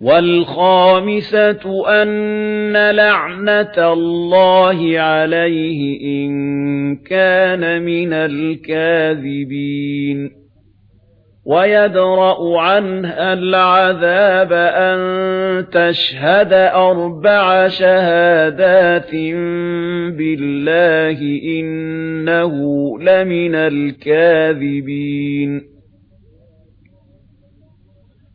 والخامسة أن لعنة الله عليه إن كان من الكاذبين. وَيَدْرَأُ عَنْهَا الْعَذَابَ أَن تَشْهَدَ أَرْبَعَ شَهَادَاتٍ بِاللَّهِ إِنَّهُ لَمِنَ الْكَاذِبِينَ.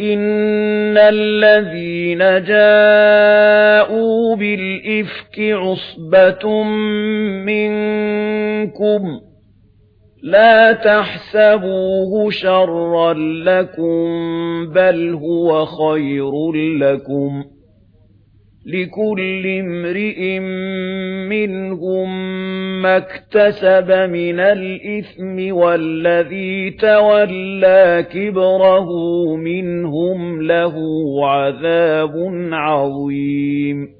إِنَّ الَّذِينَ جَاءُوا بِالْإِفْكِ عُصْبَةٌ مِنْكُمْ لَا تَحْسَبُوهُ شَرًّا لَكُمْ بَلْ هُوَ خَيْرٌ لَكُمْ لِكُلِّ امْرِئٍ مِّنْهُمْ مَا اكْتَسَبَ مِنَ الْإِثْمِ وَالَّذِي تَوَلَّى كِبْرَهُ مِنْهُمْ لَهُ عَذَابٌ عَظِيمٌ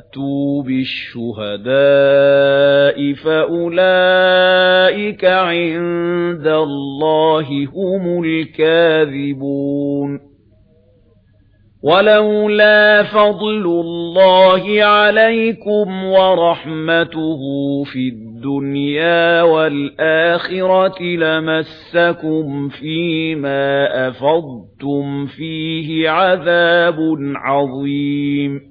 فَأْتُوا بِالشُّهَدَاءِ فَأُولَئِكَ عِندَ اللَّهِ هُمُ الْكَاذِبُونَ. ولولا فضل الله عليكم ورحمته في الدنيا والآخرة لمسكم فيما أفضتم فيه عذاب عظيم.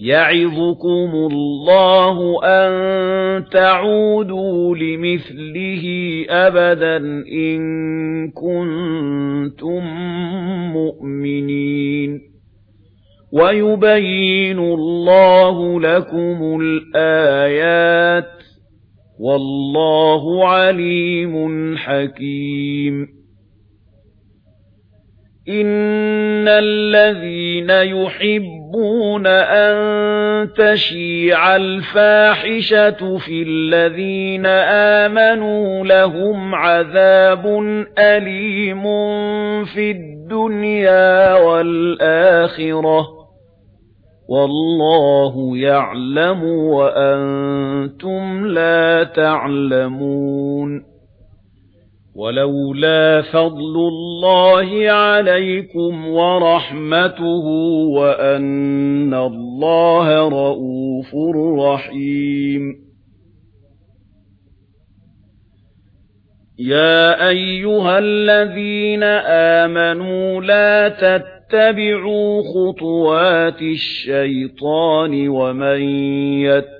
يَعِظُكُمُ اللَّهُ أَن تَعُودُوا لِمِثْلِهِ أَبَدًا إِن كُنتُم مُّؤْمِنِينَ. وَيُبَيِّنُ اللَّهُ لَكُمُ الْآيَاتِ وَاللَّهُ عَلِيمٌ حَكِيمٌ. إِنَّ الَّذِينَ يُحِبُّونَ أَن تَشِيعَ الْفَاحِشَةُ فِي الَّذِينَ آمَنُوا لَهُمْ عَذَابٌ أَلِيمٌ فِي الدُّنْيَا وَالْآخِرَةِ وَاللَّهُ يَعْلَمُ وَأَنْتُمْ لَا تَعْلَمُونَ ولولا فضل الله عليكم ورحمته وأن الله رؤوف رحيم يا أيها الذين آمنوا لا تتقوا اتَّبِعُوا خُطُوَاتِ الشَّيْطَانِ وَمَن يتبعوا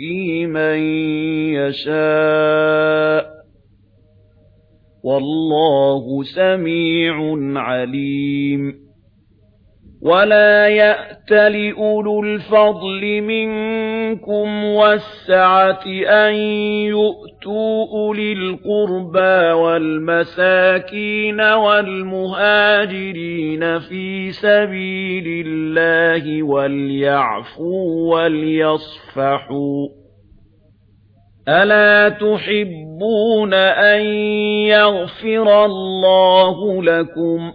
يُزَكِّي مَن يَشَاءُ وَاللَّهُ سَمِيعٌ عَلِيمٌ وَلَا يَأْتَلِ أُولُو الْفَضْلِ مِنكُمْ وَالسَّعَةِ أَن يُؤْتُوا أُولِي الْقُرْبَى وَالْمَسَاكِينَ وَالْمُهَاجِرِينَ فِي سَبِيلِ اللَّهِ وَلْيَعْفُوا وَلْيَصْفَحُوا أَلَا تُحِبُّونَ أَن يَغْفِرَ اللَّهُ لَكُمْ ۗ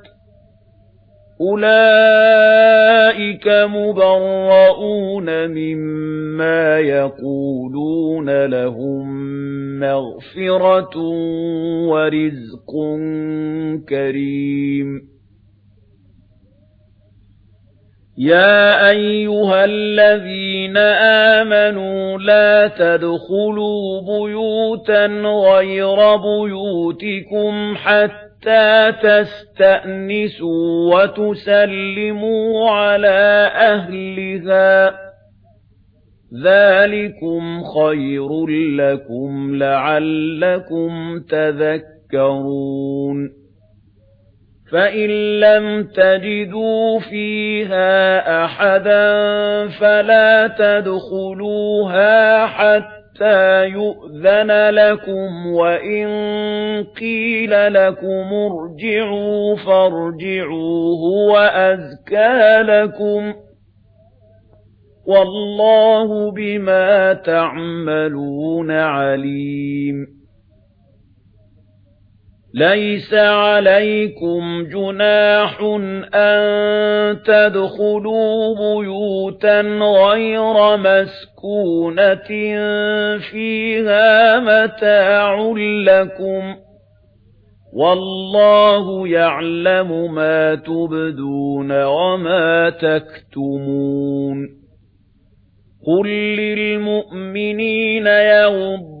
أُولَئِكَ مُبَرَّؤُونَ مِمَّا يَقُولُونَ لَهُم مَّغْفِرَةٌ وَرِزْقٌ كَرِيمٌ يَا أَيُّهَا الَّذِينَ آمَنُوا لَا تَدْخُلُوا بُيُوتًا غَيْرَ بُيُوتِكُمْ حَتَّى حَتَّى تَسْتَأْنِسُوا وَتُسَلِّمُوا عَلَى أَهْلِهَا ذَلِكُمْ خَيْرٌ لَّكُمْ لَعَلَّكُمْ تَذَكَّرُونَ فَإِن لَّمْ تَجِدُوا فِيهَا أَحَدًا فَلَا تَدْخُلُوهَا حَتَّىٰ حَتَّى يُؤْذَنَ لَكُمْ وَإِن قِيلَ لَكُمْ ارْجِعُوا فَارْجِعُوا هُوَ أَزْكَى لَكُمْ وَاللَّهُ بِمَا تَعْمَلُونَ عَلِيمٌ لَيْسَ عَلَيْكُمْ جُنَاحٌ أَن تَدْخُلُوا بُيُوتًا غَيْرَ مَسْكُونَةٍ فِيهَا مَتَاعٌ لَّكُمْ وَاللَّهُ يَعْلَمُ مَا تُبْدُونَ وَمَا تَكْتُمُونَ قُل لِّلْمُؤْمِنِينَ يَغُضُّوا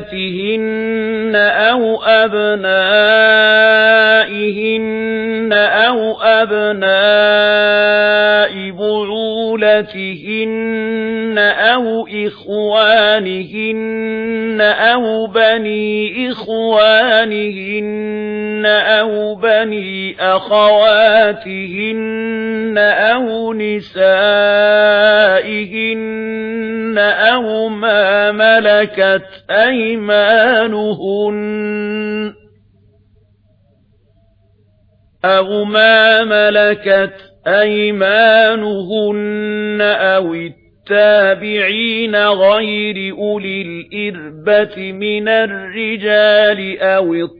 بناتهن أو أبنائهن أو أبناء بعولتهن أو إخوانهن أو بني إخوانهن أَوْ بَنِي أَخَوَاتِهِنَّ أَوْ نِسَائِهِنَّ أَوْ مَا مَلَكَتْ أَيْمَانُهُنَّ أَوْ مَا مَلَكَتْ أَيْمَانُهُنَّ أَوِ التابعين غير أولي الإربة من الرجال أو الطبع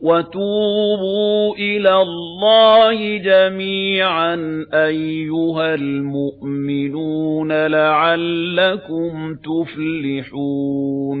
وَتُوبُوا إِلَى اللَّهِ جَمِيعًا أَيُّهَا الْمُؤْمِنُونَ لَعَلَّكُمْ تُفْلِحُونَ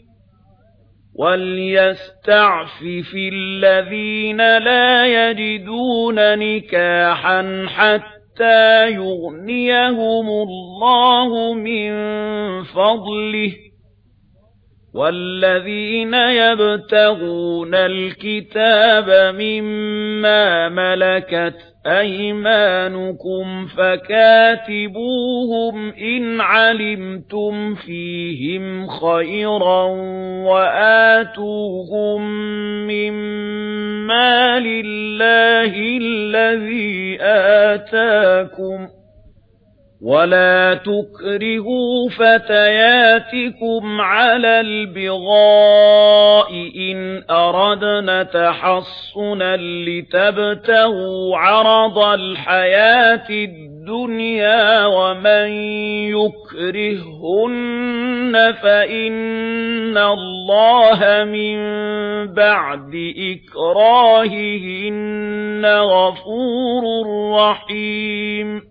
وَلْيَسْتَعْفِفِ الَّذِينَ لَا يَجِدُونَ نِكَاحًا حَتَّى يُغْنِيَهُمُ اللَّهُ مِنْ فَضْلِهِ وَالَّذِينَ يَبْتَغُونَ الْكِتَابَ مِمَّا مَلَكَتْ أَيْمَانُكُمْ فَكَاتِبُوهُمْ إِنْ عَلِمْتُمْ فِيهِمْ خَيْرًا وَآتُوهُمْ مِمَّا لِلَّهِ الَّذِي آتَاكُمْ ۖ وَلَا تُكْرِهُوا فَتَيَاتِكُمْ عَلَى الْبِغَاءِ إِنْ أَرَدْنَا تَحَصُّنًا لِتَبْتَغُوا عَرَضَ الْحَيَاةِ الدُّنْيَا وَمَن يكرهن فَإِنَّ اللَّهَ مِن بَعْدِ إِكْرَاهِهِنَّ غَفُورٌ رَّحِيمٌ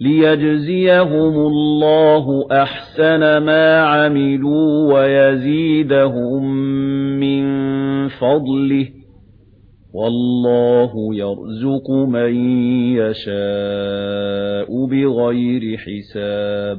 لِيَجْزِيَهُمُ اللَّهُ أَحْسَنَ مَا عَمِلُوا وَيَزِيدَهُم مِّن فَضْلِهِ وَاللَّهُ يَرْزُقُ مَن يَشَاءُ بِغَيْرِ حِسَابٍ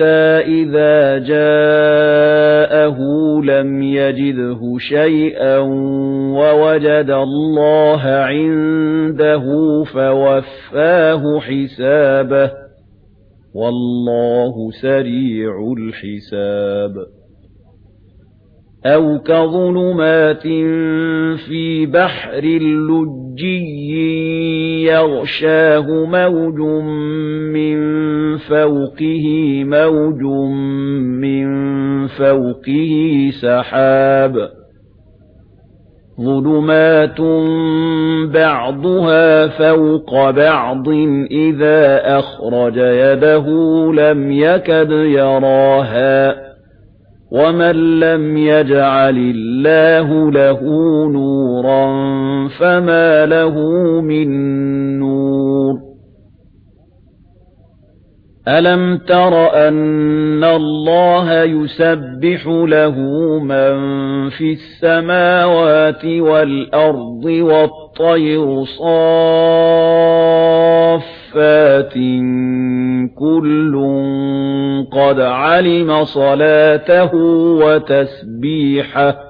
حَتَّى إِذَا جَاءَهُ لَمْ يَجِدْهُ شَيْئًا وَوَجَدَ اللَّهَ عِندَهُ فَوَفَّاهُ حِسَابَهُ وَاللَّهُ سَرِيعُ الْحِسَابِ أَوْ كَظُلُمَاتٍ فِي بَحْرٍ لُجِّيٍّ يغشاه موج من فوقه موج من فوقه سحاب. ظلمات بعضها فوق بعض إذا أخرج يده لم يكد يراها. ومن لم يجعل الله اللَّهُ لَهُ نُورًا فَمَا لَهُ مِن نُّورٍ أَلَمْ تَرَ أَنَّ اللَّهَ يُسَبِّحُ لَهُ مَن فِي السَّمَاوَاتِ وَالْأَرْضِ وَالطَّيْرُ صَافَّاتٍ كُلٌّ قَدْ عَلِمَ صَلَاتَهُ وَتَسْبِيحَهُ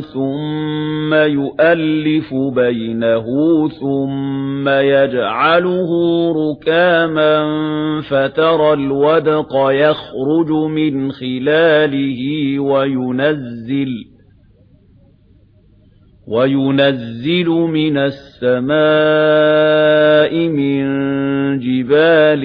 ثم يؤلف بينه ثم يجعله ركاما فترى الودق يخرج من خلاله وينزل وَيُنَزِّلُ مِنَ السَّمَاءِ مِن جِبَالٍ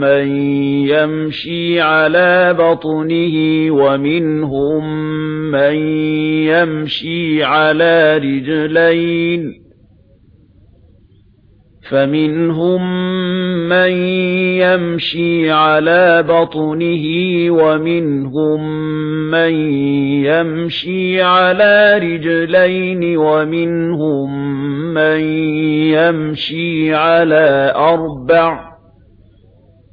مَّن يَمْشِي عَلَى بَطْنِهِ وَمِنْهُم مَّن يَمْشِي عَلَى رِجْلَيْنِ فَمِنْهُم مَّن يَمْشِي عَلَى بَطْنِهِ وَمِنْهُم مَّن يَمْشِي عَلَى رِجْلَيْنِ وَمِنْهُم مَّن يَمْشِي عَلَى أَرْبَعٍ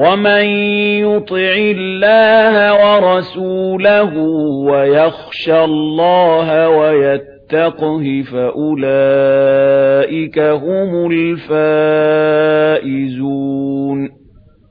ومن يطع الله ورسوله ويخشى الله ويتقه فأولئك هم الفائزون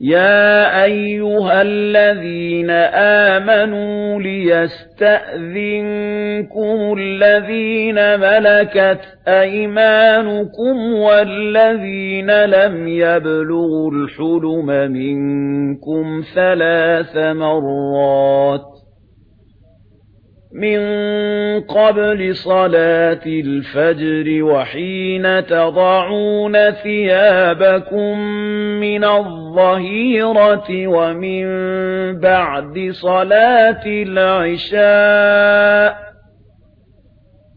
يَا أَيُّهَا الَّذِينَ آمَنُوا لِيَسْتَأْذِنكُمُ الَّذِينَ مَلَكَتْ أَيْمَانُكُمْ وَالَّذِينَ لَمْ يَبْلُغُوا الْحُلُمَ مِنكُمْ ثَلَاثَ مَرَّاتٍ مِنْ قَبْلِ صَلَاةِ الْفَجْرِ وَحِينَ تَضَعُونَ ثِيَابَكُمْ مِنَ الظَّهِيرَةِ وَمِنْ بَعْدِ صَلَاةِ الْعِشَاءِ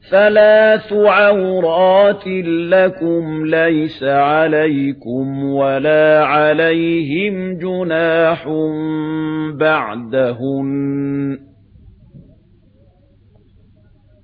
ثلاث عورات لكم ليس عليكم ولا عليهم جناح بعدهن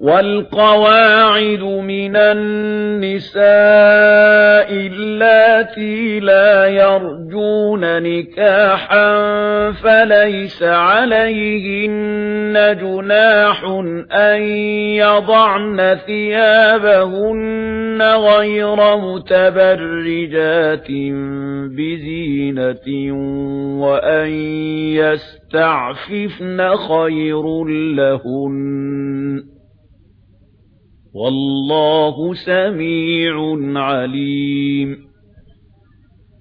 والقواعد من النساء التي لا يرجون نكاحا فليس عليهن جناح أن يضعن ثيابهن غير متبرجات بزينة وأن يستعففن خير لهن والله سميع عليم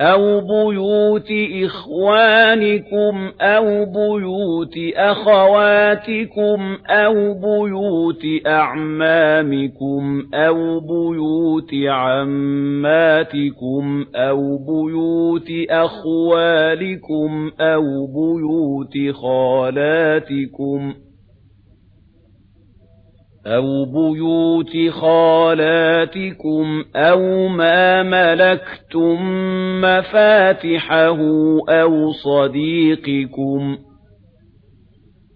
أَوْ بُيُوتِ إِخْوَانِكُمْ أَوْ بُيُوتِ أَخَوَاتِكُمْ أَوْ بُيُوتِ أَعْمَامِكُمْ أَوْ بُيُوتِ عَمَّاتِكُمْ أَوْ بُيُوتِ أَخْوَالِكُمْ أَوْ بُيُوتِ خَالَاتِكُمْ أَوْ بُيُوتِ خَالَاتِكُمْ أَوْ مَا مَلَكْتُمْ مَفَاتِحَهُ أَوْ صَدِيقِكُمْ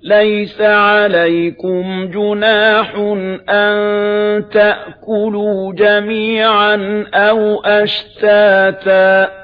لَيْسَ عَلَيْكُمْ جُنَاحٌ أَن تَأْكُلُوا جَمِيعًا أَوْ أَشْتَاتًا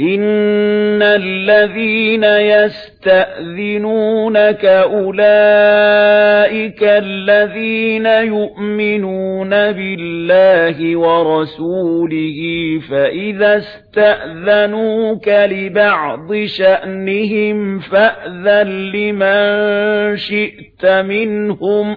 إِنَّ الَّذِينَ يَسْتَأْذِنُونَكَ أُولَئِكَ الَّذِينَ يُؤْمِنُونَ بِاللَّهِ وَرَسُولِهِ فَإِذَا اسْتَأْذَنُوكَ لِبَعْضِ شَأْنِهِمْ فَأْذَن لِّمَن شِئْتَ مِنْهُمْ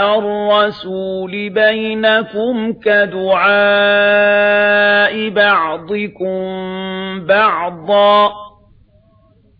الرسول بينكم كدعاء بعضكم بعضا